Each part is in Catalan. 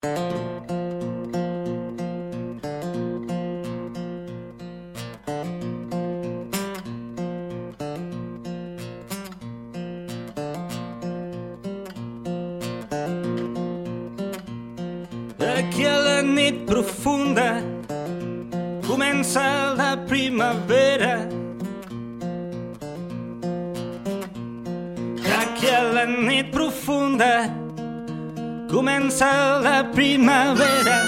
Aquí a la nit profunda comença la primavera. Aquí a la nit profunda comença la primavera.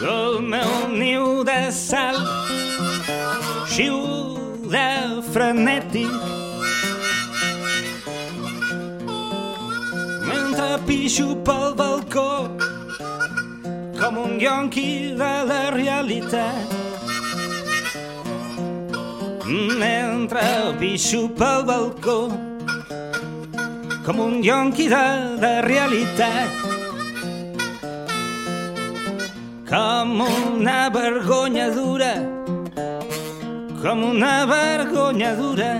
El meu niu de sal xiuda frenètic mentre pixo pel balcó com un yonqui de la realitat. Mentre pixo pel balcó com un yonqui de la realitat. Com una vergonya dura, com una vergonya dura.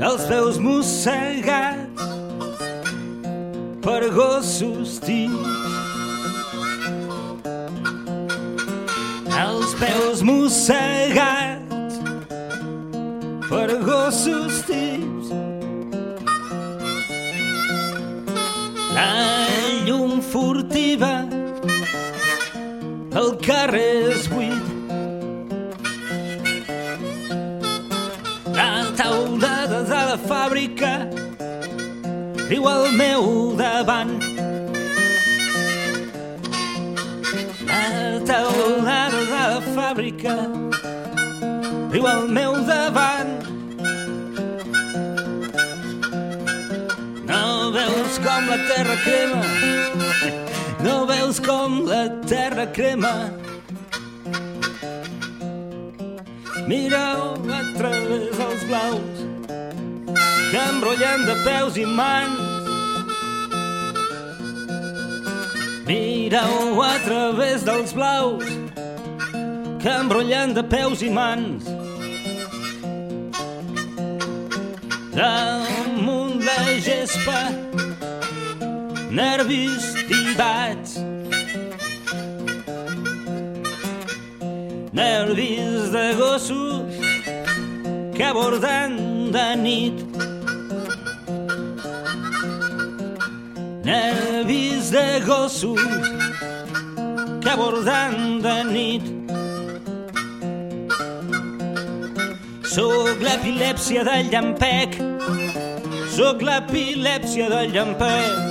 els peus mossegats per gossos tips. Els peus mossegats gossos tips. La llum furtiva el carrer és buit La taulada de la fàbrica riu al meu davant. La taulada de la fàbrica riu al meu davant. Veus com la terra crema, no veus com la terra crema. Mireu a través dels blaus que emrotllen de peus i mans. Mireu a través dels blaus que emrotllen de peus i mans. Damunt la gespa, nervis tibats. nervis de gossos que aborden de nit. Nervis de gossos que aborden de nit. Sóc l'epilèpsia del llampec, sóc l'epilèpsia del llampec.